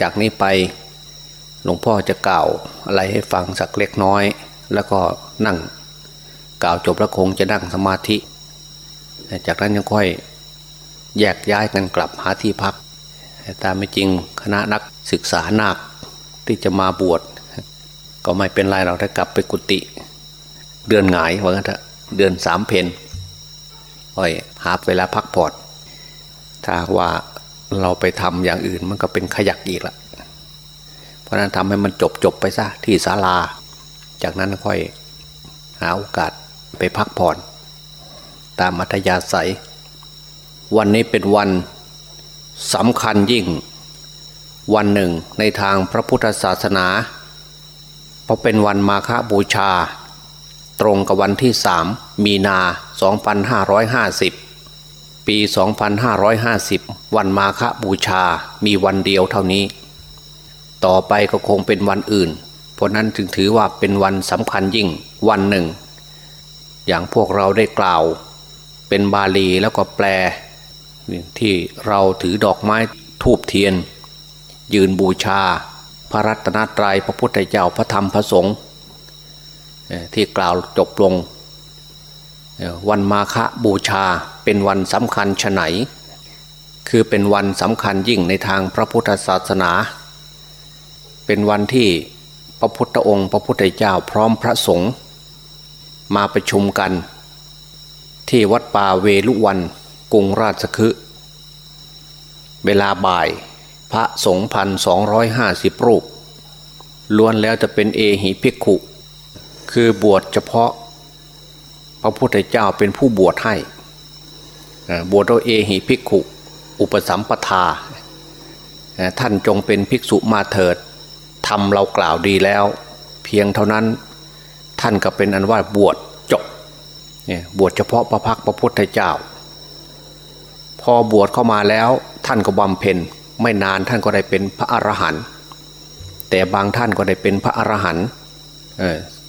จากนี้ไปหลวงพ่อจะกล่าวอะไรให้ฟังสักเล็กน้อย แล้วก็นั่งกล่าวจบแล้วคงจะนั่งสมาธิ จากนั้นยังค่อยแยกย้ายกันกลับหาที่พัก ตามไม่จริงคณะนักศึกษานาคที่จะมาบวช ก็ไม่เป็นไรเราได้กลับไปกุฏิเดือนหงายว่ากันเถอะเดือนสามเพนค่อยหาเวลาพักผ่อนถ้าว่า เราไปทำอย่างอื่นมันก็เป็นขยักอีกละเพราะนั้นทำให้มันจบจบไปซะที่ศาลา จากนั้นค่อยหาโอกาสไปพักผ่อน ตามอัธยาศัย วันนี้เป็นวันสำคัญยิ่ง วันหนึ่งในทางพระพุทธศาสนา เพราะเป็นวันมาฆบูชา ตรงกับวันที่สามมีนา 2550 ปี 2550 วันมาฆบูชามีวันเดียวเท่านี้ ต่อไปก็คงเป็นวันอื่น เพราะนั้นจึงถือว่าเป็นวันสำคัญยิ่งวันหนึ่ง อย่างพวกเราได้กล่าว เป็นบาลีแล้วก็แปล ที่เราถือดอกไม้ทูบเทียน ยืนบูชา พระรัตนตรยัยพระพุทธเจ้าพระธรรมพระสงฆ์ที่กล่าวจบลง วันมาฆบูชาเป็นวันสำคัญชไหน คือเป็นวันสำคัญยิ่งในทางพระพุทธศาสนา เป็นวันที่พระพุทธองค์ พระพุทธเจ้าพร้อมพระสงฆ์มาประชุมกัน ที่วัดป่าเวลุวันกรุงราชคฤห์เวลาบ่ายพระสงฆ์พันสองร้อยห้าสิบรูปล้วนแล้วจะเป็นเอหิภิกขุ คือบวชเฉพาะ พระพุทธเจ้าเป็นผู้บวชให้บวชโดยเอหิภิกขุอุปสัมปทา ท่านจงเป็นภิกษุมาเถิดทำเรากล่าวดีแล้ว เพียงเท่านั้นท่านก็เป็นอันว่าบวชจบบวชเฉพาะพระพักพระพุทธเจ้า พอบวชเข้ามาแล้วท่านก็บำเพ็ญไม่นานท่านก็ได้เป็นพระอรหันต์แต่บางท่านก็ได้เป็นพระอรหันต์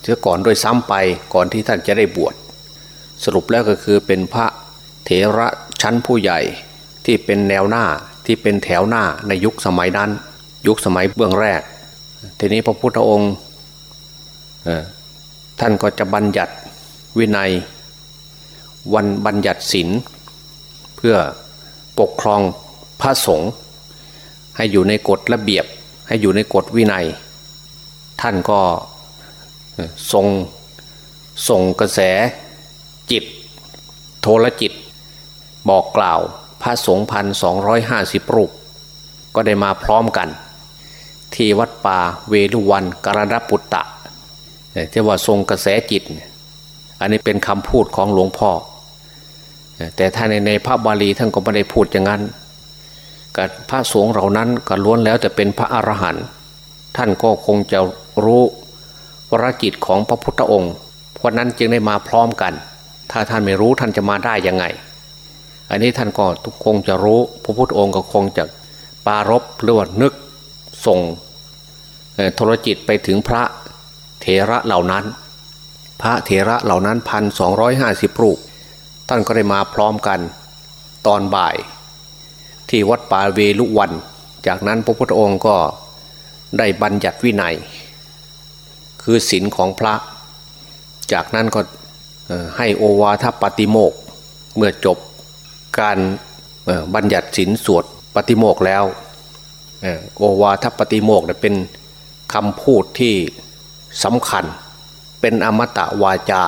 เชื่อก่อนโดยซ้ำไปก่อนที่ท่านจะได้บวช สรุปแล้วก็คือเป็นพระเถระชั้นผู้ใหญ่ที่เป็นแนวหน้าที่เป็นแถวหน้าในยุคสมัยนั้น ยุคสมัยเบื้องแรก ทีนี้พระพุทธองค์ท่านก็จะบัญญัติวินัย วันบัญญัติศีลเพื่อปกครองพระสงฆ์ให้อยู่ในกฎระเบียบ ให้อยู่ในกฎวินัย ท่านก็ทรงส่งกระแส จิต โทรจิต บอกกล่าวพระสงฆ์พันสองร้อยห้าสิบรูป ก็ได้มาพร้อมกัน ที่วัดป่าเวลุวันกรณปุตตะที่ว่าทรงกระแสจิต อันนี้เป็นคำพูดของหลวงพ่อ แต่ถ้าในในพระบาลีท่านก็ไม่ได้พูดอย่างนั้นกับพระสงฆ์เหล่านั้นก็ล้วนแล้วจะเป็นพระอรหันต์ท่านก็คงจะรู้วรจิตของพระพุทธองค์ เพราะนั้นจึงได้มาพร้อมกัน ถ้าท่านไม่รู้ท่านจะมาได้ยังไง อันนี้ท่านก็ทุกคงจะรู้พระพุทธองค์ก็คงจะปารบหรือว่านึกส่งโทรจิตไปถึงพระเถระเหล่านั้น พระเถระเหล่านั้นพันสองร้อยห้าสิบรูป ท่านก็ได้มาพร้อมกันตอนบ่าย ที่วัดป่าเวลุวัน จากนั้นพระพุทธองค์ก็ได้บัญญัติวินัย คือศีลของพระ จากนั้นก็ ให้โอวาทปฏิโมกเมื่อจบการบัญญัติศีลสวดปฏิโมกแล้วโอวาทปฏิโมกเป็นคำพูดที่สำคัญ เป็นอมตะวาจา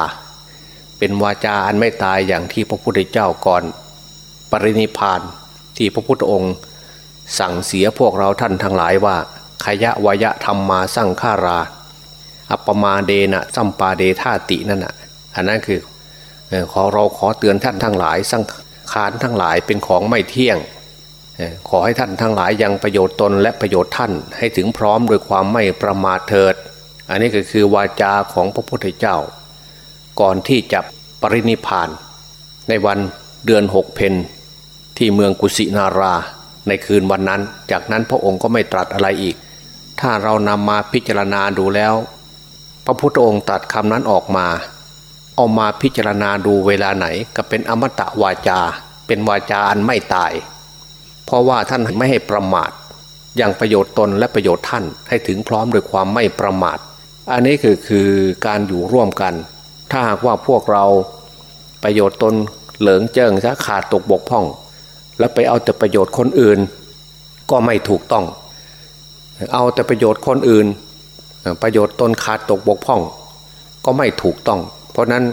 เป็นวาจาอันไม่ตายอย่างที่พระพุทธเจ้าก่อนปรินิพานที่พระพุทธองค์สั่งเสียพวกเราท่านทั้งหลายว่าขยะวยะธรรมมาสร้างฆารา อัปมาเดนะสัมปาเดธาตินั่นน่ะ อันนั้นคือขอเราขอเตือนท่านทั้งหลายสังขารทั้งหลายเป็นของไม่เที่ยง ขอให้ท่านทั้งหลายยังประโยชน์ตนและประโยชน์ท่านให้ถึงพร้อมโดยความไม่ประมาทเถิด อันนี้ก็คือวาจาของพระพุทธเจ้า ก่อนที่จะปรินิพาน ในวันเดือนหกเพนที่เมืองกุสินาราในคืนวันนั้น จากนั้นพระองค์ก็ไม่ตรัสอะไรอีก ถ้าเรานำมาพิจารณาดูแล้ว พระพุทธองค์ตรัสคำนั้นออกมา เอามาพิจารณาดูเวลาไหนก็เป็นอมตะวาจา เป็นวาจาอันไม่ตาย เพราะว่าท่านไม่ให้ประมาทอย่างประโยชน์ตนและประโยชน์ท่านให้ถึงพร้อมด้วยความไม่ประมาท อันนี้คือคือการอยู่ร่วมกัน ถ้าหากว่าพวกเราประโยชน์ตนเหลิงเจิงซะขาดตกบกพร่อง แล้วไปเอาแต่ประโยชน์คนอื่น ก็ไม่ถูกต้อง เอาแต่ประโยชน์คนอื่น ประโยชน์ตนขาดตกบกพร่อง ก็ไม่ถูกต้อง เพราะนั้น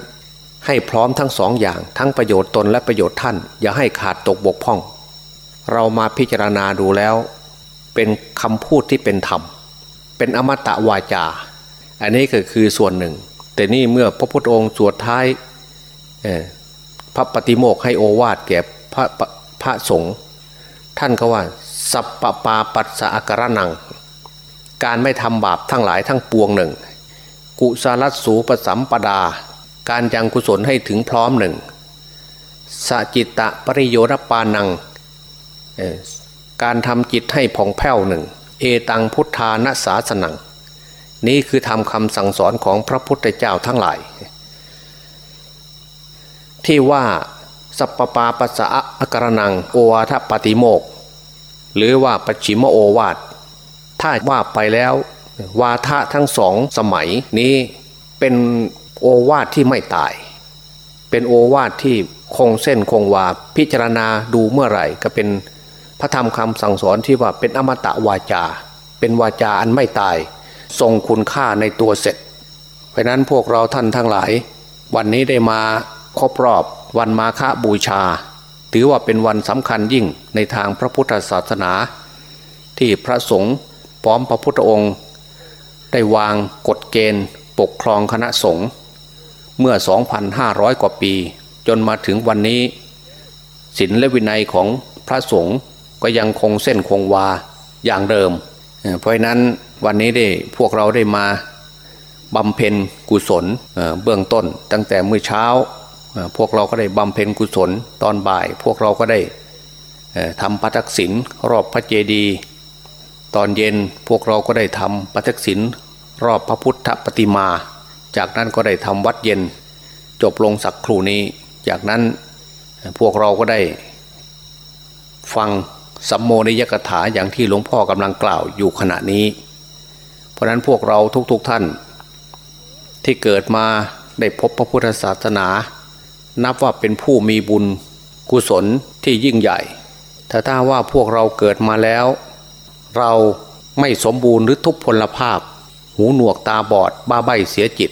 ให้พร้อมทั้งสองอย่าง ทั้งประโยชน์ตนและประโยชน์ท่าน อย่าให้ขาดตกบกพร่อง เรามาพิจารณาดูแล้ว เป็นคำพูดที่เป็นธรรม เป็นอมตะวาจา อันนี้ก็คือส่วนหนึ่ง แต่นี่เมื่อพระพุทธองค์สวดท้ายพระปฏิโมกให้โอวาทแก่พระพระสงฆ์ท่านก็ว่า สัพปปาปัสสะกระนัง การไม่ทำบาปทั้งหลายทั้งปวงหนึ่ง กุศลสูปสัมปดา การยังกุศลให้ถึงพร้อมหนึ่งสจิตตะปริโยรปานัง การทำจิตให้ผ่องแผ้วหนึ่ง เอตังพุทธานาสาสนัง นี่คือทำคำสั่งสอนของพระพุทธเจ้าทั้งหลาย ที่ว่าสัพปาปัสสะอกรนังโอวาทปฏิโมก หรือว่าปัจฉิมโอวาท ถ้าว่าไปแล้ววาทะทั้งสองสมัยนี้เป็น โอวาทที่ไม่ตาย เป็นโอวาทที่คงเส้นคงวาพิจารณาดูเมื่อไหร่ ก็เป็นพระธรรมคำสั่งสอนที่ว่าเป็นอมตะวาจา เป็นวาจาอันไม่ตายทรงคุณค่าในตัวเสร็จ เพราะนั้นพวกเราท่านทั้งหลาย วันนี้ได้มาครบรอบวันมาฆบูชา ถือว่าเป็นวันสำคัญยิ่งในทางพระพุทธศาสนา ที่พระสงฆ์พร้อมพระพุทธองค์ ได้วางกฎเกณฑ์ปกครองคณะสงฆ์ เมื่อ 2,500 กว่าปี จนมาถึงวันนี้ศีลและวินัยของพระสงฆ์ก็ยังคงเส้นคงวาอย่างเดิม เพราะนั้นวันนี้ได้พวกเราได้มาบำเพ็ญกุศลเบื้องต้น ตั้งแต่เมื่อเช้าพวกเราก็ได้บำเพ็ญกุศลตอนบ่าย พวกเราก็ได้ทำปทักษิณรอบพระเจดีย์ตอนเย็นพวกเราก็ได้ทำปทักษิณรอบพระพุทธปฏิมา จากนั้นก็ได้ทำวัดเย็น จบลงสักครู่นี้ จากนั้นพวกเราก็ได้ฟังสัมโมนิยกถาอย่างที่หลวงพ่อกำลังกล่าวอยู่ขณะนี้ เพราะนั้นพวกเราทุกๆทท่าน ที่เกิดมาได้พบพระพุทธศาสนา นับว่าเป็นผู้มีบุญกุศลที่ยิ่งใหญ่ ถ้าถ้าว่าพวกเราเกิดมาแล้ว เราไม่สมบูรณ์หรือทุพพลภาพ หูหนวกตาบอด บ้าใบเสียจิต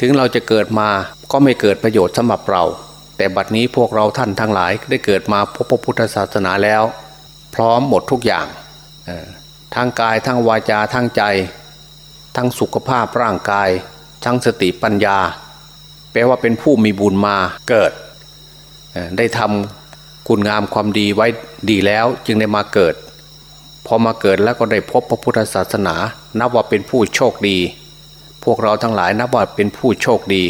ถึงเราจะเกิดมาก็ไม่เกิดประโยชน์สำหรับเรา แต่บัดนี้พวกเราท่านทั้งหลายได้เกิดมาพบพระพุทธศาสนาแล้ว พร้อมหมดทุกอย่างทั้งกายทั้งวาจาทั้งใจ ทั้งสุขภาพร่างกาย ทั้งสติปัญญา แปลว่าเป็นผู้มีบุญมาเกิด ได้ทำคุณงามความดีไว้ดีแล้วจึงได้มาเกิด พอมาเกิดแล้วก็ได้พบพระพุทธศาสนา นับว่าเป็นผู้โชคดี พวกเราทั้งหลายนับว่าเป็นผู้โชคดี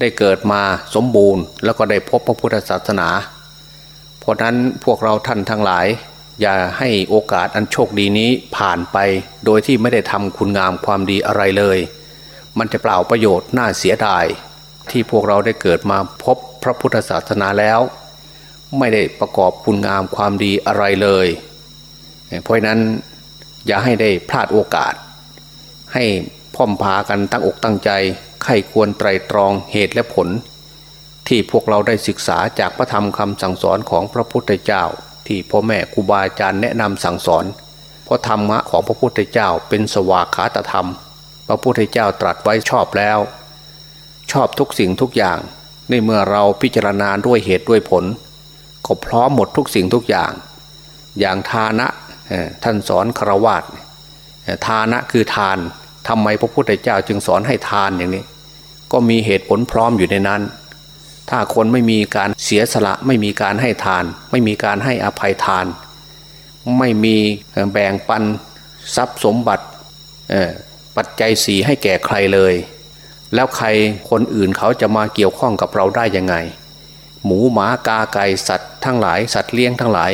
ได้เกิดมาสมบูรณ์ แล้วก็ได้พบพระพุทธศาสนา เพราะนั้นพวกเราท่านทั้งหลาย อย่าให้โอกาสอันโชคดีนี้ผ่านไป โดยที่ไม่ได้ทำคุณงามความดีอะไรเลย มันจะเปล่าประโยชน์น่าเสียดาย ที่พวกเราได้เกิดมาพบพระพุทธศาสนาแล้ว ไม่ได้ประกอบคุณงามความดีอะไรเลย เพราะนั้นอย่าให้ได้พลาดโอกาส ให้ พ่อมพากันตั้งอกตั้งใจใครควรไตรตรองเหตุและผล ที่พวกเราได้ศึกษาจากพระธรรมคำสั่งสอนของพระพุทธเจ้า ที่พ่อแม่ครูบาอาจารย์แนะนำสั่งสอน เพราะธรรมะของพระพุทธเจ้าเป็นสวากขาตธรรม พระพุทธเจ้าตรัสไว้ชอบแล้ว ชอบทุกสิ่งทุกอย่างในเมื่อเราพิจารณาด้วยเหตุด้วยผลก็พร้อมหมดทุกสิ่งทุกอย่าง อย่างทานะท่านสอนครวาตทานะคือทาน ทำไมพระพุทธเจ้าจึงสอนให้ทานอย่างนี้ ก็มีเหตุผลพร้อมอยู่ในนั้น ถ้าคนไม่มีการเสียสละ ไม่มีการให้ทาน ไม่มีการให้อภัยทาน ไม่มีแบ่งปันทรัพย์สมบัติปัจจัยสีให้แก่ใครเลย แล้วใครคนอื่นเขาจะมาเกี่ยวข้องกับเราได้ยังไง หมูหมากาไก่สัตว์ทั้งหลาย สัตว์เลี้ยงทั้งหลาย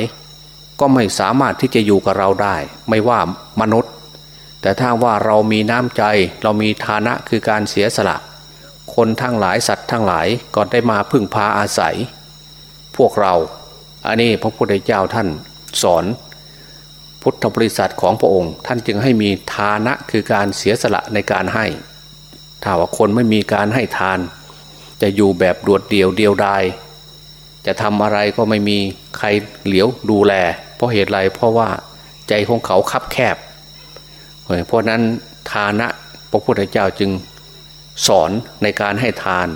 ก็ไม่สามารถที่จะอยู่กับเราได้ ไม่ว่ามนุษย์ แต่ถ้าว่าเรามีน้ำใจเรามีฐานะคือการเสียสละ คนทั้งหลายสัตว์ทั้งหลายก็ได้มาพึ่งพาอาศัย พวกเรา อันนี้พระพุทธเจ้าท่านสอน พุทธบริษัทของพระองค์ ท่านจึงให้มีทานะคือการเสียสละในการให้ ถ้าว่าคนไม่มีการให้ทาน จะอยู่แบบโดดเดี่ยวเดียวดายจะทำอะไรก็ไม่มีใครเหลียวดูแล เพราะเหตุไรเพราะว่าใจของเขาคับแคบ เพราะนั้นทานะพระพุทธเจ้าจึงสอนในการให้ทาน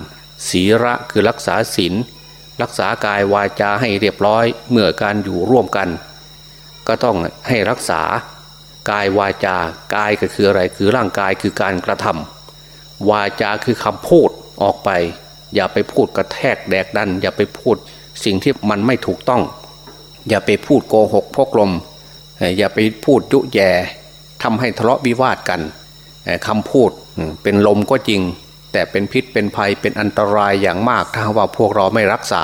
ศีระคือรักษาศีลรักษากายวาจาให้เรียบร้อยเมื่อการอยู่ร่วมกัน ก็ต้องให้รักษากายวาจากายก็คืออะไรคือร่างกายคือการกระทำวาจาคือคำพูดออกไป อย่าไปพูดกระแทกแดกดัน อย่าไปพูดสิ่งที่มันไม่ถูกต้อง อย่าไปพูดโกหกพกลม อย่าไปพูดยุแย่ ทำให้ทะเลาะวิวาทกันคำพูดเป็นลมก็จริง แต่เป็นพิษเป็นภัยเป็นอันตรายอย่างมากถ้าว่าพวกเราไม่รักษา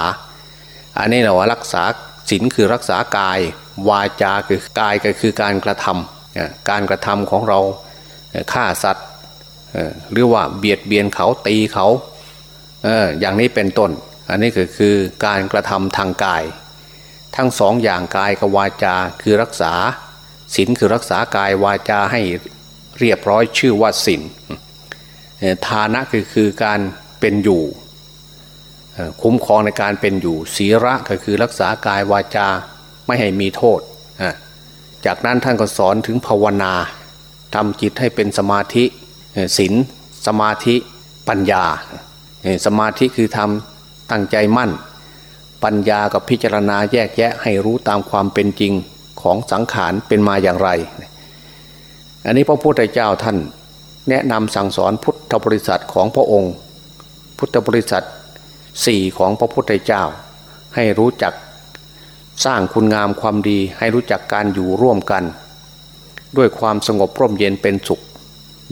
อันนี้เราว่ารักษาศีลคือรักษากาย วาจาคือกายก็คือการกระทำการกระทำของเราฆ่าสัตว์หรือว่าเบียดเบียนเขาตีเขาอย่างนี้เป็นต้น อันนี้ก็คือการกระทำทางกาย ทั้งสองอย่างกายกับวาจาคือรักษา ศีลคือรักษากายวาจาให้เรียบร้อยชื่อว่าศีลฐานะคือคือการเป็นอยู่คุ้มครองในการเป็นอยู่ศีระก็คือรักษากายวาจาไม่ให้มีโทษ จากนั้นท่านก็สอนถึงภาวนาทำจิตให้เป็นสมาธิศีลสมาธิปัญญา สมาธิคือทำตั้งใจมั่น ปัญญากับพิจารณาแยกแยะให้รู้ตามความเป็นจริง ของสังขารเป็นมาอย่างไร อันนี้พระพุทธเจ้าท่านแนะนำสั่งสอนพุทธบริษัทของพระองค์ พุทธบริษัทสี่ของพระพุทธเจ้า ให้รู้จักสร้างคุณงามความดีให้รู้จักการอยู่ร่วมกัน ด้วยความสงบร่มเย็นเป็นสุข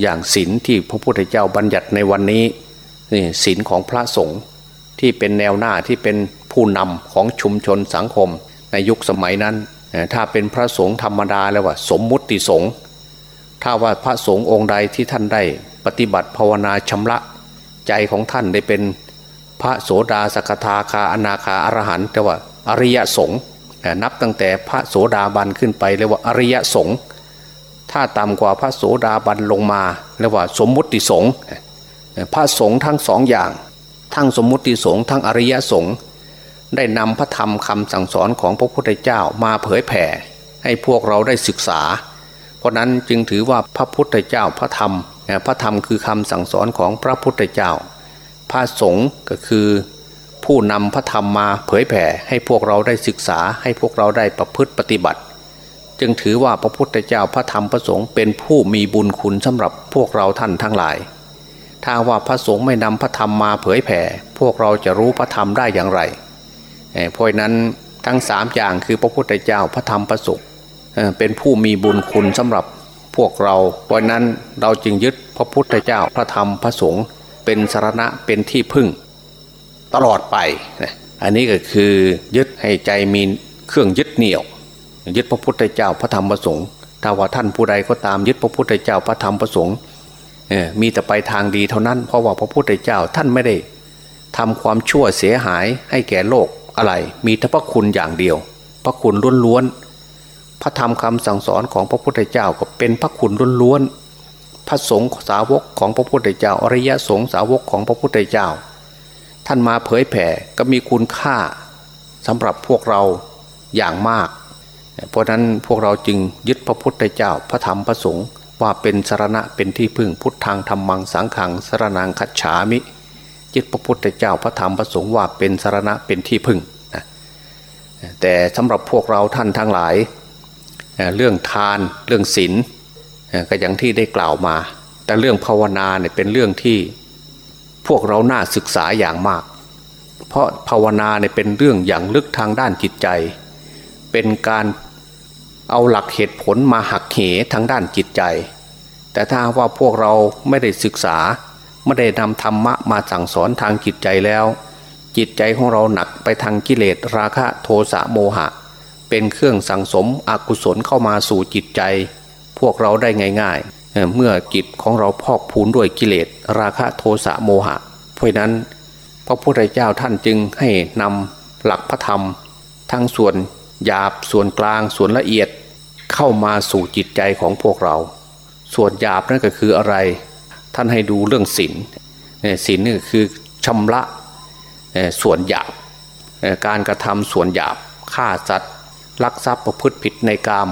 อย่างศีลที่พระพุทธเจ้าบัญญัติในวันนี้นี่ศีลของพระสงฆ์ที่เป็นแนวหน้าที่เป็นผู้นำของชุมชนสังคมในยุคสมัยนั้น ถ้าเป็นพระสงฆ์ธรรมดาแล้วว่า สมมุติสงฆ์ถ้าว่าพระสงฆ์องค์ใดที่ท่านได้ปฏิบัติภาวนาชำระใจของท่านได้เป็นพระโสดาสกทาคาอนาคาอรหันต์แต่ว่าอริยสงฆ์นับตั้งแต่พระโสดาบันขึ้นไปเรียกว่าอริยสงฆ์ถ้าต่ำกว่าพระโสดาบันลงมาเรียกว่าสมมุติสงฆ์พระสงฆ์ทั้งสองอย่าง ทั้งสมมุติสงฆ์ทั้งอริยสงฆ์ ได้นำพระธรรมคำสั่งสอนของพระพุทธเจ้ามาเผยแผ่ ให้พวกเราได้ศึกษา เพราะนั้นจึงถือว่าพระพุทธเจ้าพระธรรม พระธรรมคือคำสั่งสอนของพระพุทธเจ้า พระสงฆ์ก็คือผู้นำพระธรรมมาเผยแผ่ ให้พวกเราได้ศึกษาให้พวกเราได้ประพฤติปฏิบัติ จึงถือว่าพระพุทธเจ้าพระธรรมพระสงฆ์เป็นผู้มีบุญคุณสำหรับพวกเราท่านทั้งหลาย ถ้าว่าพระสงฆ์ไม่นำพระธรรมมาเผยแผ่ พวกเราจะรู้พระธรรมได้อย่างไร เพราะนั้นทั้งสามอย่างคือพระพุทธเจ้าพระธรรมพระสงฆ์เป็นผู้มีบุญคุณสำหรับพวกเรา เพราะนั้นเราจึงยึดพระพุทธเจ้าพระธรรมพระสงฆ์เป็นสารณะเป็นที่พึ่ง ตลอดไป อันนี้ก็คือยึดให้ใจมีเครื่องยึดเหนี่ยว ยึดพระพุทธเจ้าพระธรรมพระสงฆ์ถ้าว่าท่านผู้ใดก็ตามยึดพระพุทธเจ้าพระธรรมพระสงฆ์มีแต่ไปทางดีเท่านั้น เพราะว่าพระพุทธเจ้าท่านไม่ได้ทำความชั่วเสียหายให้แก่โลก อะไร มีแต่พระคุณอย่างเดียว พระคุณล้วนๆพระธรรมคำสั่งสอนของพระพุทธเจ้าก็เป็นพระคุณล้วนๆพระสงฆ์สาวกของพระพุทธเจ้า อริยสงฆ์สาวกของพระพุทธเจ้า ท่านมาเผยแผ่ก็มีคุณค่าสำหรับพวกเราอย่างมาก เพราะนั้นพวกเราจึงยึดพระพุทธเจ้า พระธรรมพระสงฆ์ว่าเป็นสารณะเป็นที่พึ่งพุทธังธรรมังสังขังสารนังคัจฉามิ ยึดพระพุทธเจ้าพระธรรมพระสงฆ์ว่าเป็นสารณะเป็นที่พึ่งนะแต่สำหรับพวกเราท่านทั้งหลาย เรื่องทานเรื่องศีลก็อย่างที่ได้กล่าวมา แต่เรื่องภาวนาเนี่ยเป็นเรื่องที่พวกเราน่าศึกษาอย่างมาก เพราะภาวนาเนี่ยเป็นเรื่องอย่างลึกทางด้านจิตใจ เป็นการเอาหลักเหตุผลมาหักเหทางด้านจิตใจ แต่ถ้าว่าพวกเราไม่ได้ศึกษา ไม่ได้นำธรรมะมาสั่งสอนทางจิตใจแล้ว จิตใจของเราหนักไปทางกิเลสราคะโทสะโมหะ เป็นเครื่องสั่งสมอกุศลเข้ามาสู่จิตใจ พวกเราได้ง่าย ๆ เมื่อจิตของเราพอกพูนด้วยกิเลสราคะโทสะโมหะ เพราะนั้น พระพุทธเจ้าท่านจึงให้นำหลักพระธรรม ทั้งส่วนหยาบส่วนกลางส่วนละเอียดเข้ามาสู่จิตใจของพวกเรา ส่วนหยาบนั่นก็คืออะไร ท่านให้ดูเรื่องศีลศีลนี่คือชำระส่วนหยาบการกระทำส่วนหยาบฆ่าสัตว์ลักทรัพย์ประพฤติผิดในกาม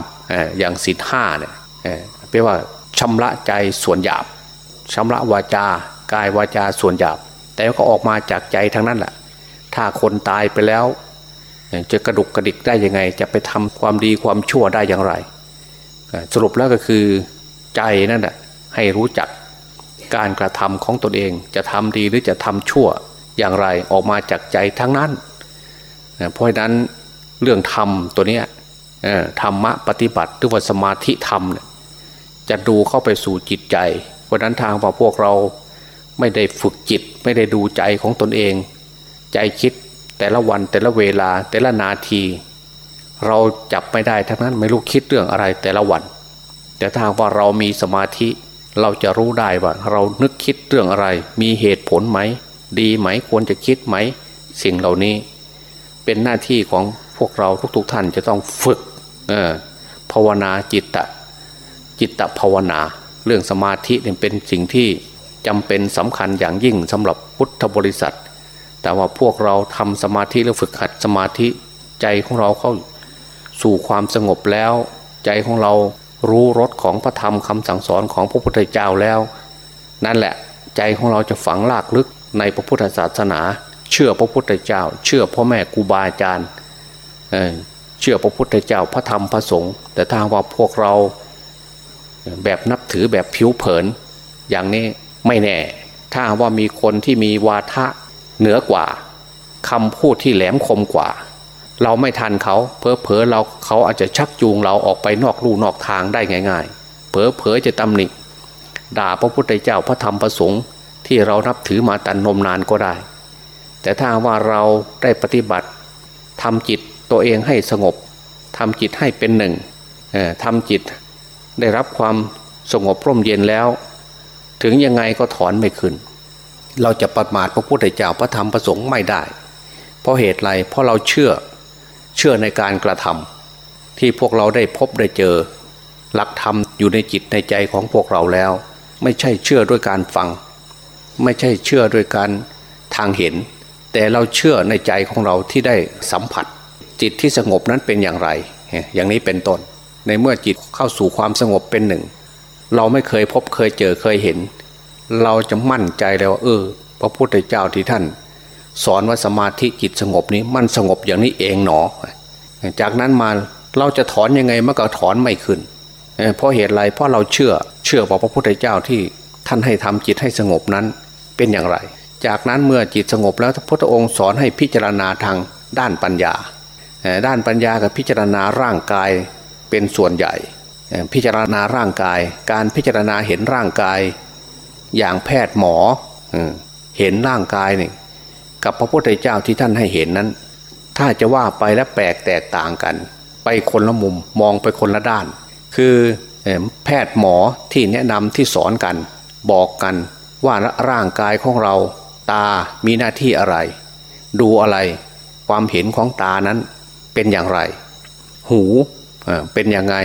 อย่างศีลห้าเนี่ยแปลว่าชำระใจส่วนหยาบชำระวาจากายวาจาส่วนหยาบ แต่ก็ออกมาจากใจทั้งนั้นแหละถ้าคนตายไปแล้ว จะกระดุกกระดิกได้ยังไง จะไปทำความดีความชั่วได้อย่างไร สรุปแล้วก็คือใจนั่นแหละให้รู้จัก การกระทำของตนเองจะทำดีหรือจะทำชั่วอย่างไรออกมาจากใจทั้งนั้น เพราะนั้นเรื่องธรรมตัวนี้ธรรมะปฏิบัติหรือว่าสมาธิธรรมจะดูเข้าไปสู่จิตใจ เพราะนั้นทางว่าพวกเราไม่ได้ฝึกจิตไม่ได้ดูใจของตนเอง ใจคิดแต่ละวันแต่ละเวลาแต่ละนาที เราจับไม่ได้ทั้งนั้นไม่รู้คิดเรื่องอะไรแต่ละวัน แต่ถ้าว่าเรามีสมาธิ เราจะรู้ได้ว่า เรานึกคิดเรื่องอะไร มีเหตุผลไหม ดีไหมควรจะคิดไหม สิ่งเหล่านี้ เป็นหน้าที่ของพวกเราทุก ๆทท่านจะต้องฝึกภาวนาจิตตะจิตตภาวนา เรื่องสมาธิเนี่ยเป็นสิ่งที่จำเป็นสำคัญอย่างยิ่งสำหรับพุทธบริษัท แต่ว่าพวกเราทำสมาธิหรือฝึกหัดสมาธิใจของเราเข้าสู่ความสงบแล้ว ใจของเรา รู้รสของพระธรรมคำสั่งสอนของพระพุทธเจ้าแล้ว นั่นแหละใจของเราจะฝังลากลึกในพระพุทธศาสนา เชื่อพระพุทธเจ้า เชื่อพ่อแม่ครูบาอาจารย์เชื่อพระพุทธเจ้าพระธรรมพระสงฆ์แต่ถ้าว่าพวกเราแบบนับถือแบบผิวเผิน อย่างนี้ไม่แน่ ถ้าว่ามีคนที่มีวาทะเหนือกว่าคำพูดที่แหลมคมกว่า เราไม่ทันเขาเพอเพอเราเขาอาจจะชักจูงเราออกไปนอกลู่นอกทางได้ง่าย ๆ เพอเพอจะตำหนิด่าพระพุทธเจ้าพระธรรมพระสงฆ์ที่เรานับถือมาตันนมนานก็ได้ แต่ถ้าว่าเราได้ปฏิบัติทำจิตตัวเองให้สงบทำจิตให้เป็นหนึ่งทำจิตได้รับความสงบร่มเย็นแล้ว ถึงยังไงก็ถอนไม่ขึ้น เราจะประมาทพระพุทธเจ้าพระธรรมพระสงฆ์ไม่ได้ เพราะเหตุไรเพราะเราเชื่อ เชื่อในการกระทำที่พวกเราได้พบได้เจอ หลักธรรมอยู่ในจิตในใจของพวกเราแล้ว ไม่ใช่เชื่อด้วยการฟัง ไม่ใช่เชื่อด้วยการทางเห็น แต่เราเชื่อในใจของเราที่ได้สัมผัส จิตที่สงบนั้นเป็นอย่างไร อย่างนี้เป็นต้นในเมื่อจิตเข้าสู่ความสงบเป็นหนึ่ง เราไม่เคยพบเคยเจอเคยเห็น เราจะมั่นใจเลยว่าเออ พระพุทธเจ้าที่ท่าน สอนว่าสมาธิจิตสงบนี้มันสงบอย่างนี้เองหนอ จากนั้นมาเราจะถอนยังไงมันก็ถอนไม่ขึ้น เพราะเหตุไรเพราะเราเชื่อเชื่อว่าพระพุทธเจ้าที่ท่านให้ทำจิตให้สงบนั้นเป็นอย่างไร จากนั้นเมื่อจิตสงบแล้วพระพุทธองค์สอนให้พิจารณาทางด้านปัญญา ด้านปัญญากับพิจารณาร่างกายเป็นส่วนใหญ่ พิจารณาร่างกาย การพิจารณาเห็นร่างกาย อย่างแพทย์หมอเห็นร่างกายนี่ กับพระพุทธเจ้าที่ท่านให้เห็นนั้น ถ้าจะว่าไปแล้วแปลกแตกต่างกัน ไปคนละมุมมองไปคนละด้าน คือแพทย์หมอที่แนะนำที่สอนกัน บอกกันว่าร่างกายของเราตามีหน้าที่อะไร ดูอะไรความเห็นของตานั้นเป็นอย่างไร หูเป็นยังไง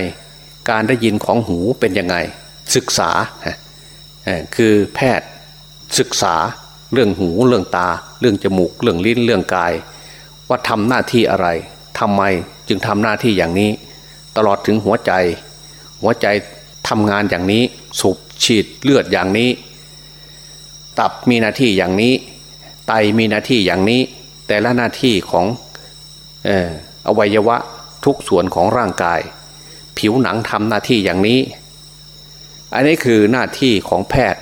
การได้ยินของหูเป็นยังไง ศึกษาคือแพทย์ศึกษา เรื่องหูเรื่องตา เรื่องจมูก เรื่องลิ้นเรื่องกาย ว่าทำหน้าที่อะไรทำไมจึงทำหน้าที่อย่างนี้ ตลอดถึงหัวใจ หัวใจทำงานอย่างนี้ สูบฉีดเลือดอย่างนี้ ตับมีหน้าที่อย่างนี้ ไตมีหน้าที่อย่างนี้ แต่ละหน้าที่ของอวัยวะทุกส่วนของร่างกาย ผิวหนังทำหน้าที่อย่างนี้ อันนี้คือหน้าที่ของแพทย์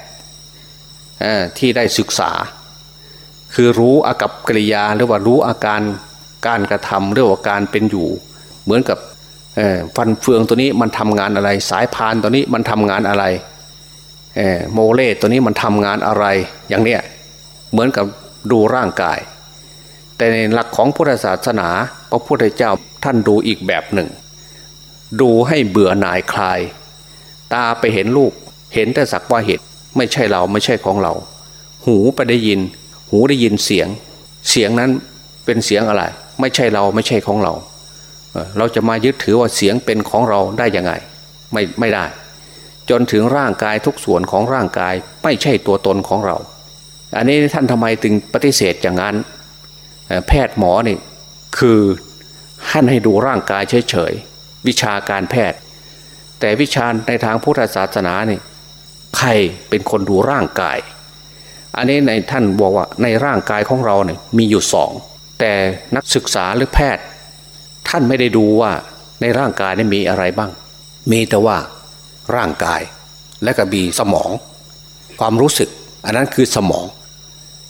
ที่ได้ศึกษา คือรู้อากับกิริยาหรือว่ารู้อาการการกระทำหรือว่าการเป็นอยู่ เหมือนกับฟันเฟืองตัวนี้มันทำงานอะไร สายพานตัวนี้มันทำงานอะไรโมเลตตัวนี้มันทำงานอะไรอย่างเนี้ยเหมือนกับดูร่างกาย แต่ในหลักของพุทธศาสนาพระพุทธเจ้าท่านดูอีกแบบหนึ่ง ดูให้เบื่อหน่ายคลาย ตาไปเห็นรูปเห็นแต่สักว่าเห็น ไม่ใช่เราไม่ใช่ของเรา หูไปได้ยิน หูได้ยินเสียง เสียงนั้นเป็นเสียงอะไร ไม่ใช่เราไม่ใช่ของเรา เราจะมายึดถือว่าเสียงเป็นของเราได้ยังไง ไม่ไม่ได้ จนถึงร่างกายทุกส่วนของร่างกายไม่ใช่ตัวตนของเรา อันนี้ท่านทำไมถึงปฏิเสธอย่างนั้น แพทย์หมอนี่คือท่านให้ดูร่างกายเฉยๆวิชาการแพทย์ แต่วิชาในทางพุทธศาสนาเนี่ ใครเป็นคนดูร่างกาย อันนี้ในท่านบอกว่าในร่างกายของเราเนี่ยมีอยู่สองแต่นักศึกษาหรือแพทย์ ท่านไม่ได้ดูว่าในร่างกายนี่มีอะไรบ้าง มีแต่ว่าร่างกายและก็มีสมอง ความรู้สึก อันนั้นคือสมอง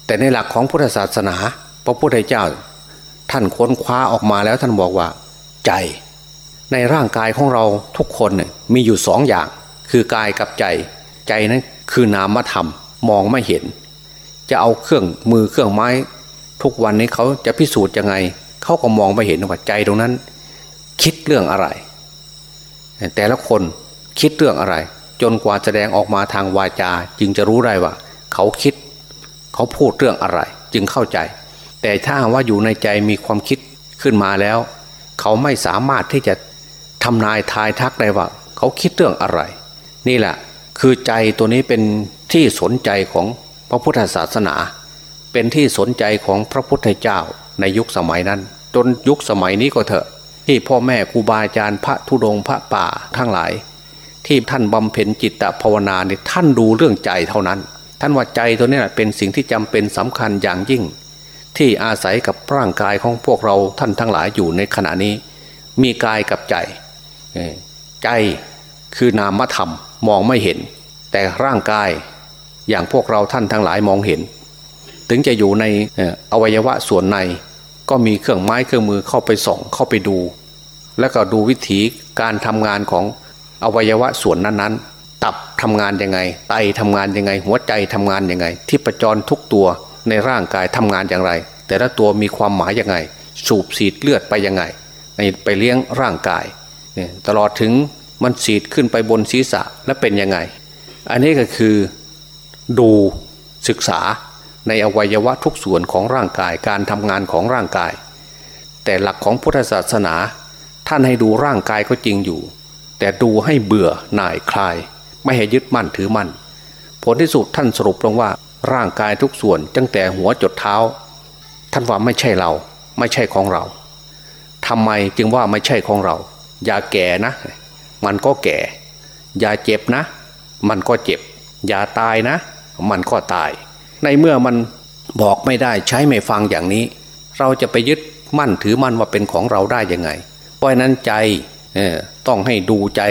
แต่ในหลักของพุทธศาสนา พระพุทธเจ้า ท่านค้นคว้าออกมาแล้วท่านบอกว่า ใจ ในร่างกายของเราทุกคนเนี่ยมีอยู่สองอย่าง คือกายกับใจ ใจนั้นคือนามธรรมมองไม่เห็น จะเอาเครื่องมือเครื่องไม้ ทุกวันนี้เขาจะพิสูจน์ยังไงเขาก็มองไม่เห็นว่าใจตรงนั้น คิดเรื่องอะไร แต่ละคนคิดเรื่องอะไร จนกว่าแสดงออกมาทางวาจา จึงจะรู้ได้ว่า เขาคิด เขาพูดเรื่องอะไร จึงเข้าใจ แต่ถ้าว่าอยู่ในใจมีความคิดขึ้นมาแล้ว เขาไม่สามารถที่จะทำนายทายทักได้ว่า เขาคิดเรื่องอะไร นี่แหละ คือใจตัวนี้เป็นที่สนใจของพระพุทธศาสนา เป็นที่สนใจของพระพุทธเจ้าในยุคสมัยนั้น จนยุคสมัยนี้ก็เถอะ ที่พ่อแม่ครูบาอาจารย์พระธุดงพระป่าทั้งหลาย ที่ท่านบำเพ็ญจิตภาวนาเนี่ยท่านดูเรื่องใจเท่านั้น ท่านว่าใจตัวนี้เป็นสิ่งที่จำเป็นสำคัญอย่างยิ่ง ที่อาศัยกับร่างกายของพวกเราท่านทั้งหลายอยู่ในขณะนี้ มีกายกับใจ ใจคือนามธรรม มองไม่เห็น แต่ร่างกายอย่างพวกเราท่านทั้งหลายมองเห็น ถึงจะอยู่ในอวัยวะส่วนใน ก็มีเครื่องไม้เครื่องมือเข้าไปส่องเข้าไปดู แล้วก็ดูวิถีการทำงานของอวัยวะส่วนนั้นๆ ตับทำงานยังไง ไตทำงานยังไง หัวใจทำงานยังไง ที่ประจรทุกตัวในร่างกายทำงานอย่างไร แต่ละตัวมีความหมายยังไง สูบสีดเลือดไปยังไงไปเลี้ยงร่างกายตลอดถึง มันสีดขึ้นไปบนศีรษะและเป็นยังไง อันนี้ก็คือดูศึกษาในอวัยวะทุกส่วนของร่างกายการทำงานของร่างกาย แต่หลักของพุทธศาสนา ท่านให้ดูร่างกายก็จริงอยู่ แต่ดูให้เบื่อหน่ายคลาย ไม่ให้ยึดมั่นถือมั่น ผลที่สุดท่านสรุปลงว่าร่างกายทุกส่วนตั้งแต่หัวจดเท้า ท่านว่าไม่ใช่เรา ไม่ใช่ของเราทำไมจึงว่าไม่ใช่ของเรา อย่าแก่นะ มันก็แก่ อย่าเจ็บนะ มันก็เจ็บ อย่าตายนะ มันก็ตาย ในเมื่อมันบอกไม่ได้ใช้ไม่ฟังอย่างนี้ เราจะไปยึดมั่นถือมั่นว่าเป็นของเราได้ยังไง เพราะนั้นใจต้องให้ดูใจ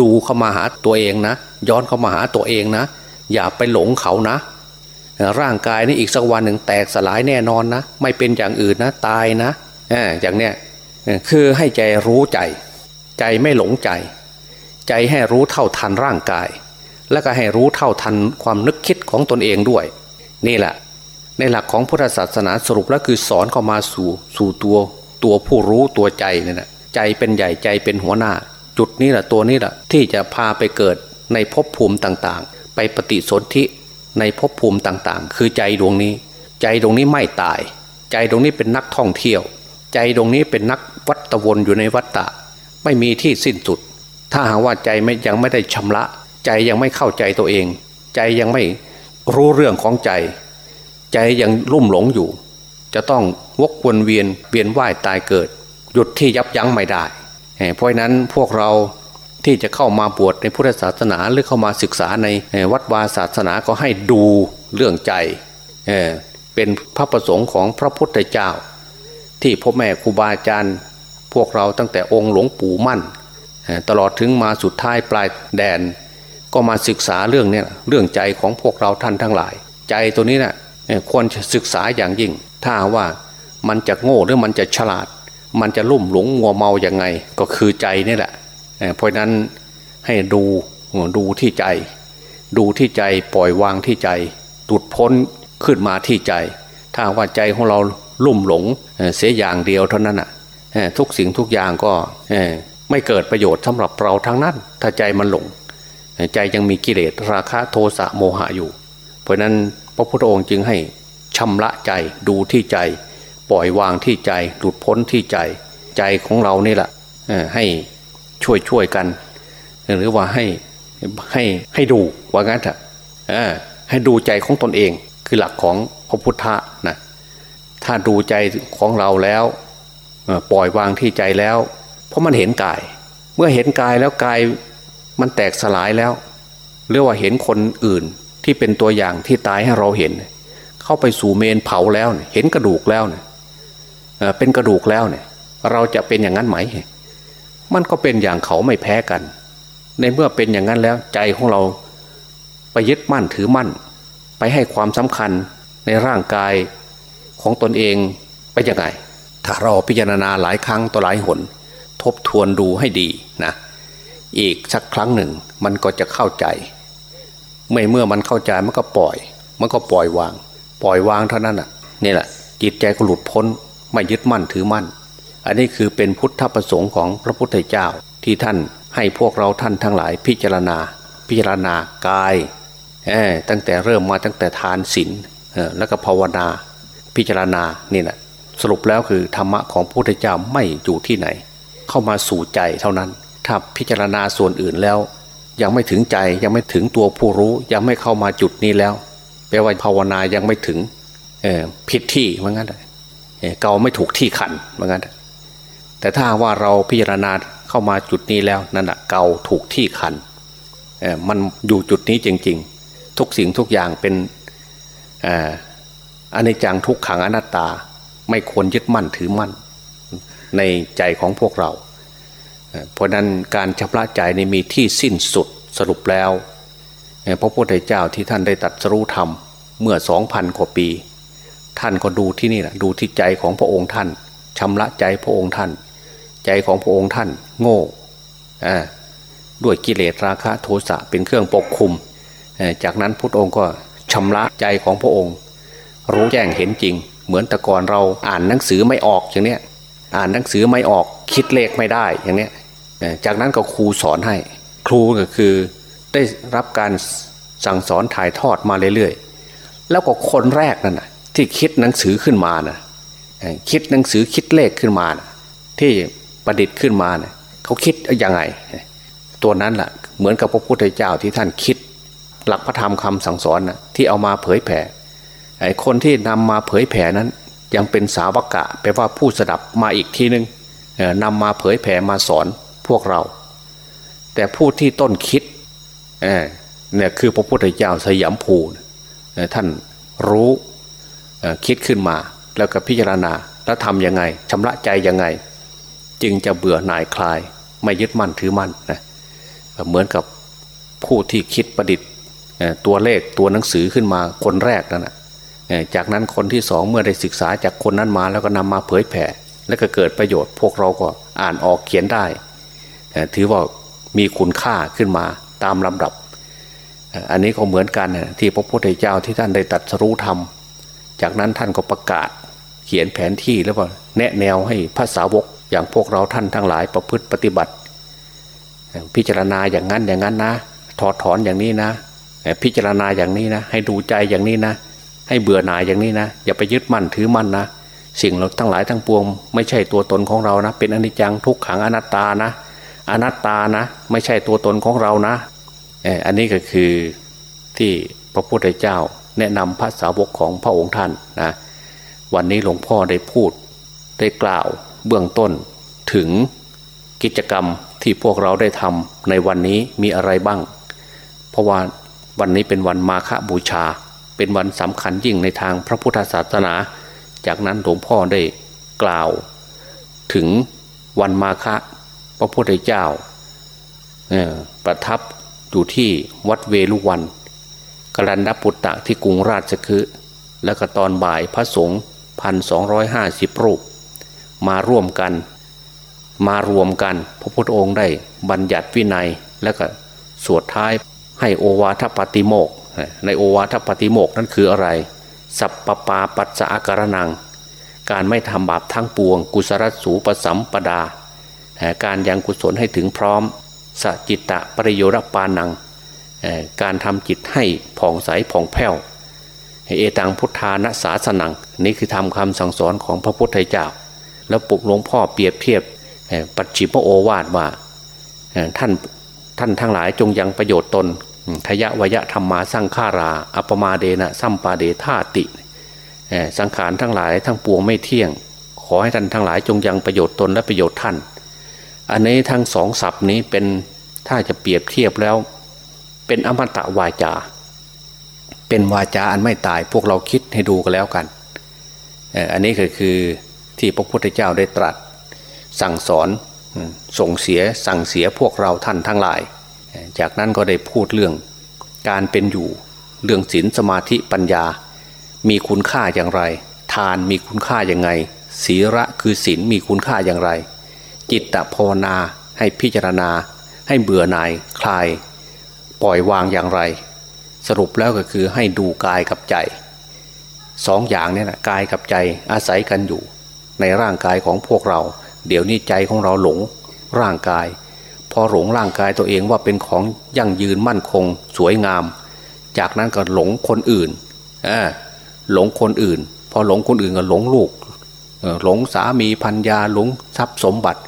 ดูเข้ามาหาตัวเองนะ ย้อนเข้ามาหาตัวเองนะ อย่าไปหลงเขานะ ร่างกายนี่อีกสักวันหนึ่งแตกสลายแน่นอนนะ ไม่เป็นอย่างอื่นนะ ตายนะอย่างเนี้ยคือให้ใจรู้ใจ ใจไม่หลงใจ ใจให้รู้เท่าทันร่างกาย แล้วก็ให้รู้เท่าทันความนึกคิดของตนเองด้วย นี่แหละ ในหลักของพุทธศาสนาสรุปแล้วคือสอนเข้ามาสู่สู่ตัวตัวผู้รู้ตัวใจเนี่ยนะใจเป็นใหญ่ใจเป็นหัวหน้า จุดนี้แหละตัวนี้แหละที่จะพาไปเกิดในภพภูมิต่างๆ ไปปฏิสนธิในภพภูมิต่างๆ คือใจดวงนี้ ใจดวงนี้ไม่ตาย ใจดวงนี้เป็นนักท่องเที่ยว ใจดวงนี้เป็นนักวัตวนอยู่ในวัตตะไม่มีที่สิ้นสุด ถ้าหากว่าใจไม่ยังไม่ได้ชำระ ใจยังไม่เข้าใจตัวเอง ใจยังไม่รู้เรื่องของใจ ใจยังลุ่มหลงอยู่ จะต้องวกวนเวียนเวียนว่ายตายเกิด หยุดที่ยับยั้งไม่ได้เพราะนั้นพวกเราที่จะเข้ามาบวชในพุทธศาสนาหรือเข้ามาศึกษาในวัดวาศาสนาก็ให้ดูเรื่องใจเเป็นพระประสงค์ของพระพุทธเจ้า ที่พ่อแม่ครูบาอาจารย์ พวกเราตั้งแต่องค์หลวงปู่มั่น ตลอดถึงมาสุดท้ายปลายแดน ก็มาศึกษาเรื่องนี้เรื่องใจของพวกเราท่านทั้งหลาย ใจตัวนี้นะ่ะควรศึกษาอย่างยิ่ง ถ้าว่ามันจะโง่หรือมันจะฉลาด มันจะลุ่มหลงมัวเมาอย่างไง ก็คือใจนี่แหละเพราะนั้นให้ดูดูที่ใจ ดูที่ใจปล่อยวางที่ใจตุดพ้นขึ้นมาที่ใจ ถ้าว่าใจของเราลุ่มหลงเสียอย่างเดียวเท่านั้นอะทุกสิ่งทุกอย่างก็ ไม่เกิดประโยชน์สำหรับเราทั้งนั้น ถ้าใจมันหลง ใจยังมีกิเลสราคะโทสะโมหะอยู่ เพราะนั้นพระพุทธองค์จึงให้ชำระใจดูที่ใจ ปล่อยวางที่ใจ หลุดพ้นที่ใจ ใจของเรานี่แหละให้ช่วยช่วยกัน หรือว่าให้ให้ให้ดูว่างั้นเถอะให้ดูใจของตนเองคือหลักของพระพุทธะนะถ้าดูใจของเราแล้วปล่อยวางที่ใจแล้ว เพราะมันเห็นกาย เมื่อเห็นกายแล้วกายมันแตกสลายแล้วเรียกว่าเห็นคนอื่นที่เป็นตัวอย่างที่ตายให้เราเห็น เข้าไปสู่เมนเผาแล้วเห็นกระดูกแล้วเนี่ยเป็นกระดูกแล้วเนี่ย เราจะเป็นอย่างนั้นไหม มันก็เป็นอย่างเขาไม่แพ้กัน ในเมื่อเป็นอย่างนั้นแล้วใจของเราไปยึดมั่นถือมั่น ไปให้ความสำคัญในร่างกายของตนเองไปยังไง ถ้าเราพิจารณาหลายครั้งต่อหลายหน ทบทวนดูให้ดีนะอีกสักครั้งหนึ่งมันก็จะเข้าใจเมื่อเมื่อมันเข้าใจมันก็ปล่อย มันก็ปล่อยวาง ปล่อยวางเท่านั้นอะนี่แหละจิตใจก็หลุดพ้นไม่ยึดมั่นถือมั่น อันนี้คือเป็นพุทธประสงค์ของพระพุทธเจ้าที่ท่านให้พวกเราท่านทั้งหลายพิจารณา พิจารณากายตั้งแต่เริ่มมาตั้งแต่ทานศีลแล้วก็ภาวนา พิจารณานี่แหละสรุปแล้วคือธรรมะของพระพุทธเจ้าไม่อยู่ที่ไหน เข้ามาสู่ใจเท่านั้น ถ้าพิจารณาส่วนอื่นแล้ว ยังไม่ถึงใจยังไม่ถึงตัวผู้รู้ยังไม่เข้ามาจุดนี้แล้วแปลว่าภาวนายังไม่ถึงผิดที่เหมือนกันเกาไม่ถูกที่ขันเหมือนกันแต่ถ้าว่าเราพิจารณาเข้ามาจุดนี้แล้วนั่นแหะเกาถูกที่ขันมันอยู่จุดนี้จริง ๆ ทุกสิ่งทุกอย่างเป็นอันในจังทุกขังอนัตตา ไม่ควรยึดมั่นถือมั่น ในใจของพวกเรา เพราะนั้นการชำระใจในมีที่สิ้นสุดสรุปแล้วพระพุทธเจ้าที่ท่านได้ตัดสรู้ธรรมเมื่อสองพันกว่าปี ท่านก็ดูที่นี่แหละดูที่ใจของพระองค์ท่านชำระใจพระองค์ท่าน ใจของพระองค์ท่าน โง่ด้วยกิเลสราคะโทสะเป็นเครื่องปกคุม จากนั้นพระองค์ก็ชำระใจของพระองค์ รู้แจ้งเห็นจริง เหมือนแต่ก่อนเราอ่านหนังสือไม่ออกอย่างเนี้ย อ่านหนังสือไม่ออกคิดเลขไม่ได้อย่างเนี้ยจากนั้นก็ครูสอนให้ ครูก็คือได้รับการสั่งสอนถ่ายทอดมาเรื่อยๆ แล้วก็คนแรกนั่นนะที่คิดหนังสือขึ้นมานะคิดหนังสือคิดเลขขึ้นมานะที่ประดิษฐ์ขึ้นมานะเขาคิดยังไง ตัวนั้นแหละเหมือนกับพระพุทธเจ้าที่ท่านคิด หลักพระธรรมคำสั่งสอนนะที่เอามาเผยแผ่ไอ้คนที่นำมาเผยแผ่นั้น ยังเป็นสาวกะแปลว่าผู้สดับมาอีกทีนึงนำมาเผยแผ่มาสอนพวกเรา แต่ผู้ที่ต้นคิดเนี่ยคือพระพุทธเจ้าสยามภูท่านรู้คิดขึ้นมา แล้วก็พิจารณาแล้วทำยังไงชำระใจยังไง จึงจะเบื่อหน่ายคลาย ไม่ยึดมั่นถือมั่นนะเหมือนกับผู้ที่คิดประดิษฐ์ตัวเลขตัวหนังสือขึ้นมาคนแรกนั่นแหะ จากนั้นคนที่สองเมื่อได้ศึกษาจากคนนั้นมาแล้วก็นำมาเผยแผ่ แล้วก็เกิดประโยชน์ พวกเราก็อ่านออกเขียนได้ ถือว่ามีคุณค่าขึ้นมาตามลำดับ อันนี้ก็เหมือนกันที่พระพุทธเจ้าที่ท่านได้ตัดสรู้ธรรม จากนั้นท่านก็ประกาศเขียนแผนที่แล้วก็แนะแนวให้ภาษาวกอย่างพวกเราท่านทั้งหลายประพฤติปฏิบัติ พิจารณาอย่างนั้นอย่างนั้นนะถอดถอนอย่างนี้นะ พิจารณาอย่างนี้นะ ให้ดูใจอย่างนี้นะ ให้เบื่อหน่ายอย่างนี้นะ อย่าไปยึดมั่นถือมั่นนะสิ่งเราทั้งหลายทั้งปวง ไม่ใช่ตัวตนของเรานะ เป็นอนิจจังทุกขังอนัตตานะ อนัตตานะ ไม่ใช่ตัวตนของเรานะอันนี้ก็คือที่พระพุทธเจ้าแนะนำพระสาวกของพระองค์ท่านนะวันนี้หลวงพ่อได้พูดได้กล่าวเบื้องต้นถึงกิจกรรมที่พวกเราได้ทำในวันนี้มีอะไรบ้าง เพราะว่าวันนี้เป็นวันมาฆบูชา เป็นวันสำคัญยิ่งในทางพระพุทธศาสนา จากนั้นหลวงพ่อได้กล่าว ถึงวันมาฆะพระพุทธเจ้าประทับอยู่ที่วัดเวลุวันกรันดปุตตะที่กรุงราชคฤห์และก็ตอนบ่ายพระสงฆ์พันสองร้อยห้าสิบรูป มาร่วมกัน มารวมกัน พระพุทธองค์ได้บัญญัติวินัยและก็สวดท้ายให้โอวาทปฏิโมก ในโอวาทปฏิโมกนั้นคืออะไร สัพปปาปัสสะอาการนัง การไม่ทำบาปทั้งปวง กุศลสูปสัมปดา การยังกุศลให้ถึงพร้อมสจิตตะปริโยรปานัง การทำจิตให้ผ่องใสผ่องแผ้ว เอตังพุทธานะสาสนัง นี่คือทำคำสั่งสอนของพระพุทธเจ้า แล้วปุกหลวงพ่อเปรียบเทียบปัจฉิมโอวาทว่าท่านท่านทั้งหลายจงยังประโยชน์ตน ขยะวยะธรรมาสร้างฆารา อัปมาเดนะสัมปาเดธาติสังขารทั้งหลายทั้งปวงไม่เที่ยง ขอให้ท่านทั้งหลายจงยังประโยชน์ตนและประโยชน์ท่าน อันนี้ทั้งสองศัพท์นี้เป็นถ้าจะเปรียบเทียบแล้ว เป็นอมตะวาจา เป็นวาจาอันไม่ตายพวกเราคิดให้ดูกันแล้วกัน อันนี้ก็คือที่พระพุทธเจ้าได้ตรัส สั่งสอนส่งเสียสั่งเสียพวกเราท่านทั้งหลาย จากนั้นก็ได้พูดเรื่องการเป็นอยู่เรื่องศีลสมาธิปัญญา มีคุณค่าอย่างไร ทานมีคุณค่าอย่างไง ศีระคือศีลมีคุณค่าอย่างไร จิตตภาวนาให้พิจารณา ให้เบื่อหน่ายคลาย ปล่อยวางอย่างไร สรุปแล้วก็คือให้ดูกายกับใจสองอย่างนี่นะกายกับใจอาศัยกันอยู่ ในร่างกายของพวกเรา เดี๋ยวนี้ใจของเราหลงร่างกาย พอหลงร่างกายตัวเองว่าเป็นของยั่งยืนมั่นคงสวยงาม จากนั้นก็หลงคนอื่นหลงคนอื่น พอหลงคนอื่นก็หลงลูกหลงสามีพัญญาหลงทรัพย์สมบัติ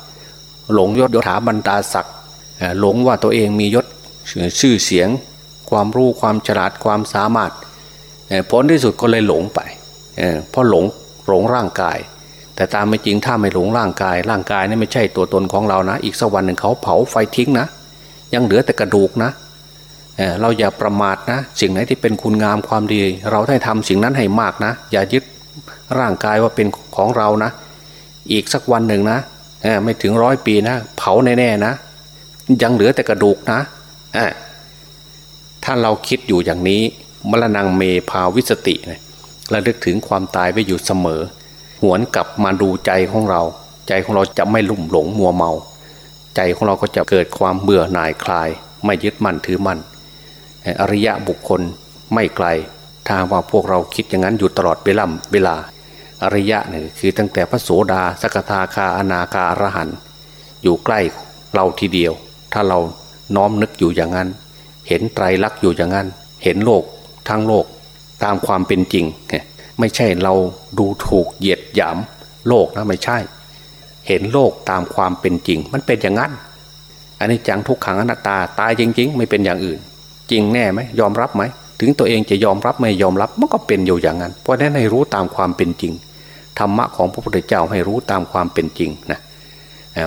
หลงยศยศถาบรรดาศักดิ์หลงว่าตัวเองมียศชื่อเสียง ความรู้ความฉลาดความสามารถผลที่สุดก็เลยหลงไปเพราะหลงหลงร่างกาย แต่ตามไม่จริงถ้าไม่หลงร่างกาย ร่างกายนี่ไม่ใช่ตัวตนของเรานะ อีกสักวันหนึ่งเขาเผาไฟทิ้งนะ ยังเหลือแต่กระดูกนะเเราอย่าประมาทนะ สิ่งไหนที่เป็นคุณงามความดี เราได้ทำสิ่งนั้นให้มากนะ อย่ายึดร่างกายว่าเป็นของเรานะ อีกสักวันหนึ่งนะไม่ถึงร้อยปีนะ เผาแน่ๆนะ ยังเหลือแต่กระดูกนะถ้าเราคิดอยู่อย่างนี้มรณงเมภาวิสติระลึกถึงความตายไว้อยู่เสมอ หวนกลับมาดูใจของเรา ใจของเราจะไม่ลุ่มหลงมัวเมา ใจของเราก็จะเกิดความเบื่อหน่ายคลาย ไม่ยึดมั่นถือมั่นอริยะบุคคลไม่ไกลทางว่าพวกเราคิดอย่างนั้นอยู่ตลอดเวลาเวลา อริยะเนี่ยคือตั้งแต่พระโสดาสกทาคาอนาคาอรหันอยู่ใกล้เราทีเดียว ถ้าเราน้อมนึกอยู่อย่างนั้น เห็นไตรลักษณ์อยู่อย่างนั้น เห็นโลกทั้งโลกตามความเป็นจริง ไม่ใช่เราดูถูกเหยียดหยามโลกนะไม่ใช่ เห็นโลกตามความเป็นจริง มันเป็นอย่างนั้น อันนี้จังทุกขังอนัตตาตายจริง ๆ ไม่เป็นอย่างอื่น จริงแน่ไหมยอมรับไหมถึงตัวเองจะยอมรับไม่ยอมรับมันก็เป็นอยู่อย่างนั้น เพราะนั้นให้รู้ตามความเป็นจริงธรรมะของพระพุทธเจ้าให้รู้ตามความเป็นจริงนะ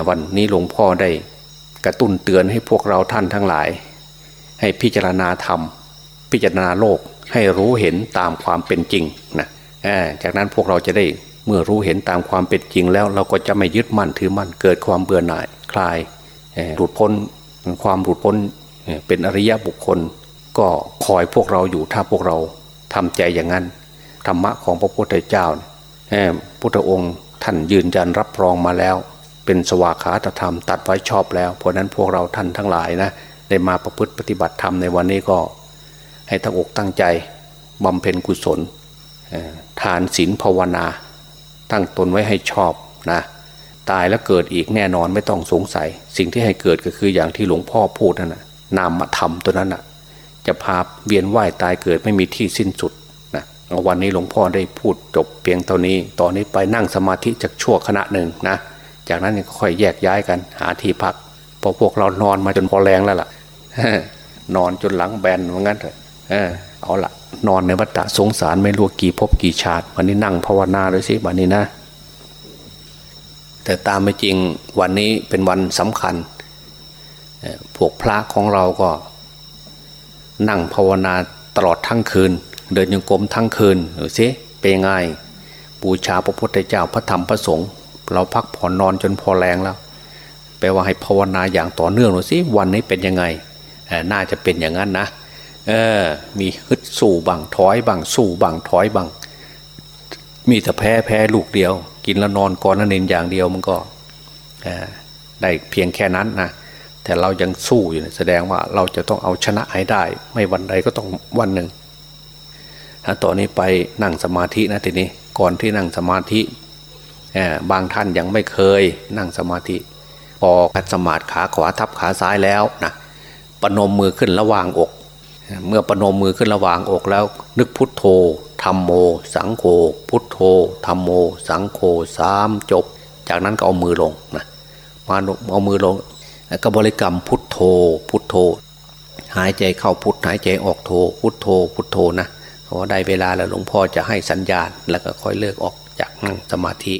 วันนี้หลวงพ่อได้กระตุ้นเตือนให้พวกเราท่านทั้งหลาย ให้พิจารณาธรรม พิจารณาโลกให้รู้เห็นตามความเป็นจริงนะ จากนั้นพวกเราจะได้เมื่อรู้เห็นตามความเป็นจริงแล้ว เราก็จะไม่ยึดมั่นถือมั่นเกิดความเบื่อหน่ายคลายหลุดพ้นความหลุดพ้นเป็นอริยบุคคล ก็คอยพวกเราอยู่ถ้าพวกเราทำใจอย่างนั้นธรรมะของพระพุทธเจ้าพุทธองค์ท่านยืนยันรับรองมาแล้ว เป็นสวากขาตธรรมตัดไว้ชอบแล้ว เพราะนั้นพวกเราท่านทั้งหลายนะได้มาประพฤติปฏิบัติธรรมในวันนี้ก็ ให้ตั้งอกตั้งใจบำเพ็ญกุศล ทานศีลภาวนา ตั้งตนไว้ให้ชอบนะตายแล้วเกิดอีกแน่นอนไม่ต้องสงสัย สิ่งที่ให้เกิดก็คืออย่างที่หลวงพ่อพูดนั่นนะนามธรรมตัวนั้นนะจะพาเวียนว่ายตายเกิดไม่มีที่สิ้นสุดนะวันนี้หลวงพ่อได้พูดจบเพียงเท่านี้ตอนนี้ไปนั่งสมาธิจากชั่วขณะหนึ่งนะจากนั้นก็ค่อยแยกย้ายกันหาที่พักพอพวกเรานอนมาจนพอแรงแล้วล่ะนอนจนหลังแบนเหมือนกันเถอะเอาละ นอนในวัฏสงสารไม่รู้กี่ภพกี่ชาติ วันนี้นั่งภาวนาเลยสิวันนี้นะ แต่ตามไม่จริงวันนี้เป็นวันสำคัญพวกพระของเราก็นั่งภาวนาตลอดทั้งคืน เดินยังกรมทั้งคืนหรือสิเป็นไงบูชาพระพุทธเจ้าพระธรรมพระสงฆ์เราพักผ่อนนอนจนพอแรงแล้วแปลว่าให้ภาวนาอย่างต่อเนื่องหรือสิวันนี้เป็นยังไงน่าจะเป็นอย่างนั้นนะ เออ มีฮึดสู้บังถอยบังสู้บังถอยบัง มีแต่แพ้แพ้ลูกเดียว กินแล้วนอนก่อนนั่นเองอย่างเดียวมันก็ได้เพียงแค่นั้นนะแต่เรายังสู้อยู่แสดงว่าเราจะต้องเอาชนะให้ได้ ไม่วันใดก็ต้องวันหนึ่งต่อนนี้ไปนั่งสมาธินะทีนี้ก่อนที่นั่งสมาธิบางท่านยังไม่เคยนั่งสมาธิพอคัดสมาธิขาขวาทับขาซ้ายแล้วนะปนมมือขึ้นระหว่างอก เมื่อปนมมือขึ้นระหว่างอกแล้ว นึกพุทโธธรรมโม สังโฆพุทโธธรรมโม สังโฆสามจบ จากนั้นก็เอามือลงนะมาเอามือลงก็บริกรรมพุทโธ พุทโธ หายใจเข้าพุทหายใจออกโธพุทโธ พุทโธนะพอได้เวลาแล้วหลวงพ่อจะให้สัญญาณแล้วก็ค่อยเลิกออกจากนั่งสมาธิ